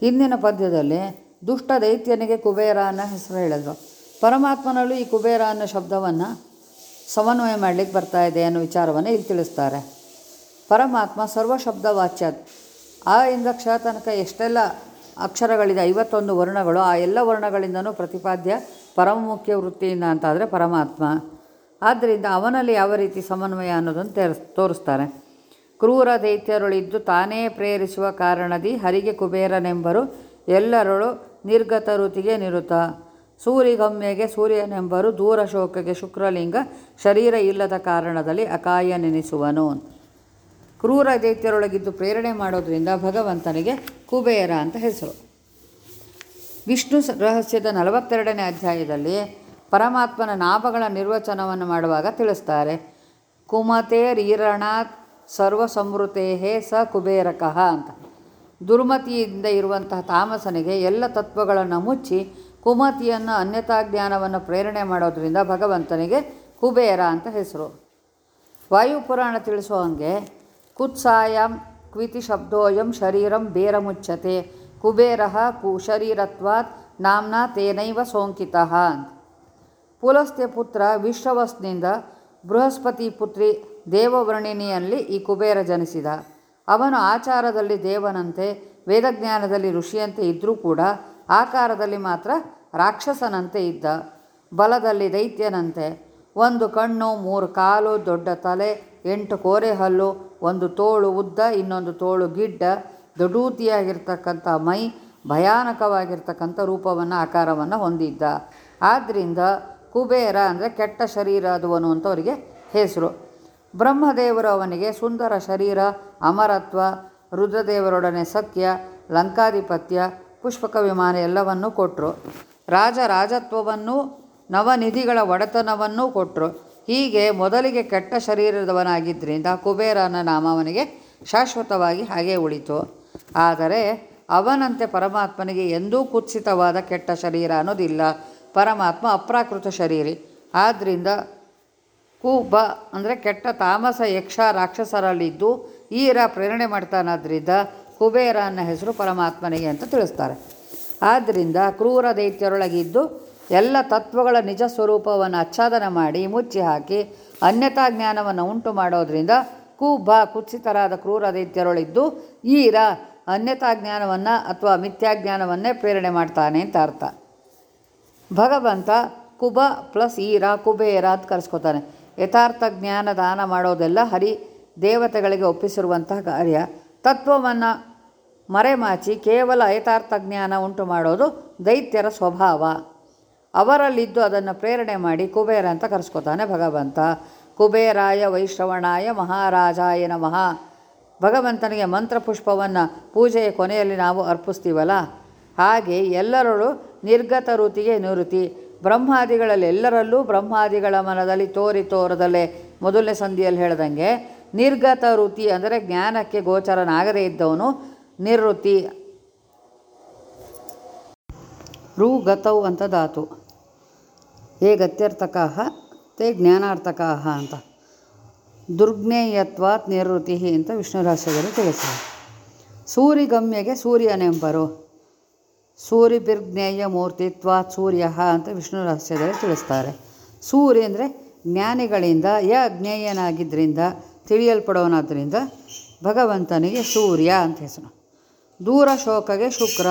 ಹಿಂದಿನ ಪದ್ಯದಲ್ಲಿ ದುಷ್ಟ ದೈತ್ಯನಿಗೆ ಕುಬೇರ ಅನ್ನೋ ಹೆಸರು ಹೇಳಿದರು. ಪರಮಾತ್ಮನಲ್ಲೂ ಈ ಕುಬೇರ ಅನ್ನೋ ಶಬ್ದವನ್ನು ಸಮನ್ವಯ ಮಾಡಲಿಕ್ಕೆ ಬರ್ತಾ ಇದೆ ಅನ್ನೋ ವಿಚಾರವನ್ನು ಇಲ್ಲಿ ತಿಳಿಸ್ತಾರೆ. ಪರಮಾತ್ಮ ಸರ್ವ ಶಬ್ದ ವಾಚ್ಯ ಆ ಇಂದ ತನಕ ಎಷ್ಟೆಲ್ಲ ಅಕ್ಷರಗಳಿದೆ, ಐವತ್ತೊಂದು ವರ್ಣಗಳು, ಆ ಎಲ್ಲ ವರ್ಣಗಳಿಂದನೂ ಪ್ರತಿಪಾದ್ಯ ಪರಮಮುಖ್ಯ ವೃತ್ತಿಯಿಂದ ಅಂತಾದರೆ ಪರಮಾತ್ಮ. ಆದ್ದರಿಂದ ಅವನಲ್ಲಿ ಯಾವ ರೀತಿ ಸಮನ್ವಯ ಅನ್ನೋದನ್ನು ತೇರಿಸ್, ತೋರಿಸ್ತಾರೆ. ಕ್ರೂರ ದೈತ್ಯರುಳಿದ್ದು ತಾನೇ ಪ್ರೇರಿಸುವ ಕಾರಣದಿ ಹರಿಗೆ ಕುಬೇರನೆಂಬರು ಎಲ್ಲರಳು ನಿರ್ಗತ ಋತಿಗೆ ನಿರುತ. ಸೂರಿಗಮ್ಯಗೆ ಸೂರ್ಯನೆಂಬರು ದೂರ ಶೋಕಕ್ಕೆ ಶುಕ್ರಲಿಂಗ ಶರೀರ ಇಲ್ಲದ ಕಾರಣದಲ್ಲಿ ಅಕಾಯ ನೆನೆಸುವನು ಕ್ರೂರ ದೈತ್ಯರೊಳಗಿದ್ದು ಪ್ರೇರಣೆ ಮಾಡೋದರಿಂದ ಭಗವಂತನಿಗೆ ಕುಬೇರ ಅಂತ ಹೆಸರು. ವಿಷ್ಣು ರಹಸ್ಯದ ನಲವತ್ತೆರಡನೇ ಅಧ್ಯಾಯದಲ್ಲಿ ಪರಮಾತ್ಮನ ನಾಭಗಳ ನಿರ್ವಚನವನ್ನು ಮಾಡುವಾಗ ತಿಳಿಸ್ತಾರೆ. ಕುಮತೇರೀರಣಾತ್ ಸರ್ವ ಸಂವೃತೇಹೇ ಸ ಕುಬೇರಕಃ ಅಂತ. ದುರ್ಮತಿಯಿಂದ ಇರುವಂತಹ ತಾಮಸನಿಗೆ ಎಲ್ಲ ತತ್ವಗಳನ್ನು ಮುಚ್ಚಿ ಕುಮತಿಯನ್ನು ಅನ್ಯತಾ ಜ್ಞಾನವನ್ನು ಪ್ರೇರಣೆ ಮಾಡೋದರಿಂದ ಭಗವಂತನಿಗೆ ಕುಬೇರ ಅಂತ ಹೆಸರು. ವಾಯುಪುರಾಣ ತಿಳಿಸೋ ಹಂಗೆ, ಕುತ್ಸಾಯಂ ಕ್ವಿತಿ ಶಬ್ದೋಯಂ ಶರೀರಂ ಬೇರಮುಚ್ಯತೆ ಕುಬೇರ ಕು ಶರೀರತ್ವಾತ್ ನಾಮ್ನ ತೇನೈವ ಸೋಂಕಿತ ಅಂತ. ಪುಲಸ್ತ್ಯ ಪುತ್ರ ವಿಶ್ವವಸ್ನಿಂದ ಬೃಹಸ್ಪತಿ ಪುತ್ರಿ ದೇವವರ್ಣಿನಿಯಲ್ಲಿ ಈ ಕುಬೇರ ಜನಿಸಿದ. ಅವನು ಆಚಾರದಲ್ಲಿ ದೇವನಂತೆ, ವೇದಜ್ಞಾನದಲ್ಲಿ ಋಷಿಯಂತೆ ಇದ್ದರೂ ಕೂಡ ಆಕಾರದಲ್ಲಿ ಮಾತ್ರ ರಾಕ್ಷಸನಂತೆ ಇದ್ದ. ಬಲದಲ್ಲಿ ದೈತ್ಯನಂತೆ, ಒಂದು ಕಣ್ಣು, ಮೂರು ಕಾಲು, ದೊಡ್ಡ ತಲೆ, ಎಂಟು ಕೋರೆ ಹಲ್ಲು ಒಂದು ತೋಳು ಉದ್ದ, ಇನ್ನೊಂದು ತೋಳು ಗಿಡ್ಡ ದೊಡೂತಿಯಾಗಿರ್ತಕ್ಕಂಥ ಮೈ ಭಯಾನಕವಾಗಿರ್ತಕ್ಕಂಥ ರೂಪವನ್ನು, ಆಕಾರವನ್ನು ಹೊಂದಿದ್ದ. ಆದ್ದರಿಂದ ಕುಬೇರ ಅಂದರೆ ಕೆಟ್ಟ ಶರೀರ ಅದುವನು ಅಂತ ಅವರಿಗೆ ಹೆಸರು. ಬ್ರಹ್ಮದೇವರು ಅವನಿಗೆ ಸುಂದರ ಶರೀರ, ಅಮರತ್ವ, ರುದ್ರದೇವರೊಡನೆ ಸತ್ಯ ಲಂಕಾಧಿಪತ್ಯ, ಪುಷ್ಪಕ ವಿಮಾನ ಎಲ್ಲವನ್ನೂ ಕೊಟ್ಟರು ರಾಜ ರಾಜತ್ವವನ್ನು, ನವನಿಧಿಗಳ ಒಡೆತನವನ್ನೂ ಕೊಟ್ಟರು ಹೀಗೆ ಮೊದಲಿಗೆ ಕೆಟ್ಟ ಶರೀರದವನಾಗಿದ್ದರಿಂದ ಕುಬೇರನ ನಾಮ ಅವನಿಗೆ ಶಾಶ್ವತವಾಗಿ ಹಾಗೇ ಉಳಿತು. ಆದರೆ ಅವನಂತೆ ಪರಮಾತ್ಮನಿಗೆ ಎಂದೂ ಕುತ್ಸಿತವಾದ ಕೆಟ್ಟ ಶರೀರ ಅನ್ನೋದಿಲ್ಲ. ಪರಮಾತ್ಮ ಅಪ್ರಾಕೃತ ಶರೀರಿ. ಆದ್ದರಿಂದ ಕೂಬ ಅಂದರೆ ಕೆಟ್ಟ ತಾಮಸ ಯಕ್ಷ ರಾಕ್ಷಸರಲ್ಲಿದ್ದು ಈರ ಪ್ರೇರಣೆ ಮಾಡ್ತಾನಾದ್ರಿಂದ ಕುಬೇರ ಅನ್ನೋ ಹೆಸರು ಪರಮಾತ್ಮನಿಗೆ ಅಂತ ತಿಳಿಸ್ತಾರೆ. ಆದ್ದರಿಂದ ಕ್ರೂರ ದೈತ್ಯರೊಳಗಿದ್ದು ಎಲ್ಲ ತತ್ವಗಳ ನಿಜ ಸ್ವರೂಪವನ್ನು ಆಚ್ಛಾದನ ಮಾಡಿ ಮುಚ್ಚಿ ಹಾಕಿ ಅನ್ಯತಾ ಜ್ಞಾನವನ್ನು ಉಂಟು ಮಾಡೋದ್ರಿಂದ ಕೂಬ ಕುತ್ಸಿತರಾದ ಕ್ರೂರ ದೈತ್ಯರೊಳಿದ್ದು ಈರ ಅನ್ಯತಾ ಜ್ಞಾನವನ್ನು ಅಥವಾ ಮಿಥ್ಯಾಜ್ಞಾನವನ್ನೇ ಪ್ರೇರಣೆ ಮಾಡ್ತಾನೆ ಅಂತ ಅರ್ಥ. ಭಗವಂತ ಕುಬ ಪ್ಲಸ್ ಈರ ಕುಬೇರ ಅಂತ ಕರೆಸ್ಕೋತಾನೆ. ಯಥಾರ್ಥ ಜ್ಞಾನ ದಾನ ಮಾಡೋದೆಲ್ಲ ಹರಿ ದೇವತೆಗಳಿಗೆ ಒಪ್ಪಿಸಿರುವಂತಹ ಕಾರ್ಯ. ತತ್ವವನ್ನು ಮರೆಮಾಚಿ ಕೇವಲ ಯಥಾರ್ಥ ಜ್ಞಾನ ಉಂಟು ಮಾಡೋದು ದೈತ್ಯರ ಸ್ವಭಾವ. ಅವರಲ್ಲಿದ್ದು ಅದನ್ನು ಪ್ರೇರಣೆ ಮಾಡಿ ಕುಬೇರ ಅಂತ ಕರೆಸ್ಕೋತಾನೆ ಭಗವಂತ. ಕುಬೇರಾಯ ವೈಶ್ರವಣಾಯ ಮಹಾರಾಜಾಯ ನಮಃ. ಭಗವಂತನಿಗೆ ಮಂತ್ರಪುಷ್ಪವನ್ನು ಪೂಜೆಯ ಕೊನೆಯಲ್ಲಿ ನಾವು ಅರ್ಪಿಸ್ತೀವಲ್ಲ? ಹಾಗೆ ಎಲ್ಲರಲ್ಲೂ ನಿರ್ಗತ ಋತಿಗೆ ನಿವೃತ್ತಿ. ಬ್ರಹ್ಮಾದಿಗಳಲ್ಲಿ ಎಲ್ಲರಲ್ಲೂ ಬ್ರಹ್ಮಾದಿಗಳ ಮನದಲ್ಲಿ ತೋರಿ ತೋರದಲ್ಲೇ ಮೊದಲನೇ ಸಂಧಿಯಲ್ಲಿ ಹೇಳ್ದಂಗೆ ನಿರ್ಗತ ಋತಿ ಅಂದರೆ ಜ್ಞಾನಕ್ಕೆ ಗೋಚರನಾಗದೇ ಇದ್ದವನು ನಿವೃತ್ತಿ. ಗತೌ ಅಂತ ಧಾತು. ಹೇ ಗತ್ಯರ್ಥಕಾಹ, ತೇ ಜ್ಞಾನಾರ್ಥಕಃ ಅಂತ. ದುರ್ಜ್ಞೇಯತ್ವಾತ್ ನಿವೃತ್ತಿ ಅಂತ ವಿಷ್ಣು ರಹಸ್ಯದಲ್ಲಿ ತಿಳಿಸಿದೆ. ಸೂರಿಗಮ್ಯಗೆ ಸೂರ್ಯನೆಂಬರು. ಸೂರ್ಯಭಿರ್ಜ್ಞೇಯ ಮೂರ್ತಿತ್ವಾತ್ ಸೂರ್ಯ ಅಂತ ವಿಷ್ಣು ರಹಸ್ಯದಲ್ಲಿ ತಿಳಿಸ್ತಾರೆ. ಸೂರ್ಯ ಅಂದರೆ ಜ್ಞಾನಿಗಳಿಂದ, ಯ ಅಜ್ಞೇಯನಾಗಿದ್ದರಿಂದ ತಿಳಿಯಲ್ಪಡೋನಾದ್ದರಿಂದ ಭಗವಂತನಿಗೆ ಸೂರ್ಯ ಅಂತ ಹೆಸರು. ದೂರ ಶೋಕಗೆ ಶುಕ್ರ,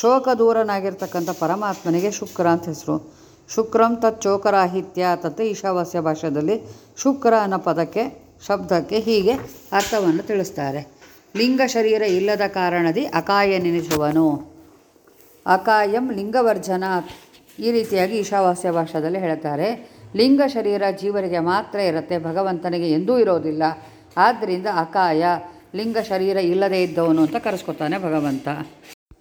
ಶೋಕ ದೂರನಾಗಿರ್ತಕ್ಕಂಥ ಪರಮಾತ್ಮನಿಗೆ ಶುಕ್ರ ಅಂತ ಹೆಸರು. ಶುಕ್ರಂ ತಚ್ಚೋಕರಾಹಿತ್ಯ ತತ್ ಈಶಾವಾಸ್ಯ ಭಾಷೆಯಲ್ಲಿ ಶುಕ್ರ ಅನ್ನೋ ಪದಕ್ಕೆ, ಶಬ್ದಕ್ಕೆ ಹೀಗೆ ಅರ್ಥವನ್ನು ತಿಳಿಸ್ತಾರೆ. ಲಿಂಗ ಶರೀರ ಇಲ್ಲದ ಕಾರಣದಿ ಅಕಾಯ ನೆನೆಸುವನು. ಅಕಾಯಂ ಲಿಂಗವರ್ಜನಾತ್. ಈ ರೀತಿಯಾಗಿ ಈಶಾವಾಸ್ಯ ಭಾಷಾದಲ್ಲಿ ಹೇಳ್ತಾರೆ. ಲಿಂಗ ಶರೀರ ಜೀವರಿಗೆ ಮಾತ್ರ ಇರುತ್ತೆ, ಭಗವಂತನಿಗೆ ಎಂದೂ ಇರೋದಿಲ್ಲ. ಆದ್ದರಿಂದ ಅಕಾಯ, ಲಿಂಗ ಶರೀರ ಇಲ್ಲದೇ ಇದ್ದವನು ಅಂತ ಕರೆಸ್ಕೊತಾನೆ ಭಗವಂತ.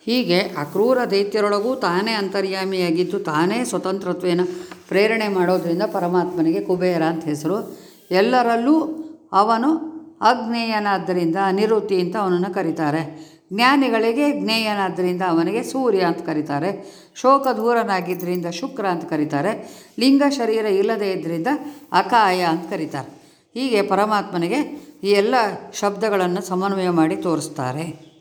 ಹೀಗೆ ಅಕ್ರೂರ ದೈತ್ಯರೊಳಗೂ ತಾನೇ ಅಂತರ್ಯಾಮಿಯಾಗಿದ್ದು ತಾನೇ ಸ್ವತಂತ್ರತ್ವೇನ ಪ್ರೇರಣೆ ಮಾಡೋದರಿಂದ ಪರಮಾತ್ಮನಿಗೆ ಕುಬೇರ ಅಂತ ಹೆಸರು. ಎಲ್ಲರಲ್ಲೂ ಅವನು ಅಗ್ನೇಯನಾದ್ದರಿಂದ ಅನಿರುತಿ ಅಂತ ಅವನನ್ನು ಕರೀತಾರೆ. ಜ್ಞಾನಿಗಳಿಗೆ ಜ್ಞೇಯನಾದ್ದರಿಂದ ಅವನಿಗೆ ಸೂರ್ಯ ಅಂತ ಕರೀತಾರೆ. ಶೋಕ ದೂರನಾಗಿದ್ದರಿಂದ ಶುಕ್ರ ಅಂತ ಕರೀತಾರೆ. ಲಿಂಗ ಶರೀರ ಇಲ್ಲದೇ ಇದ್ದರಿಂದ ಅಕಾಯ ಅಂತ ಕರೀತಾರೆ. ಹೀಗೆ ಪರಮಾತ್ಮನಿಗೆ ಈ ಎಲ್ಲ ಶಬ್ದಗಳನ್ನು ಸಮನ್ವಯ ಮಾಡಿ ತೋರಿಸ್ತಾರೆ.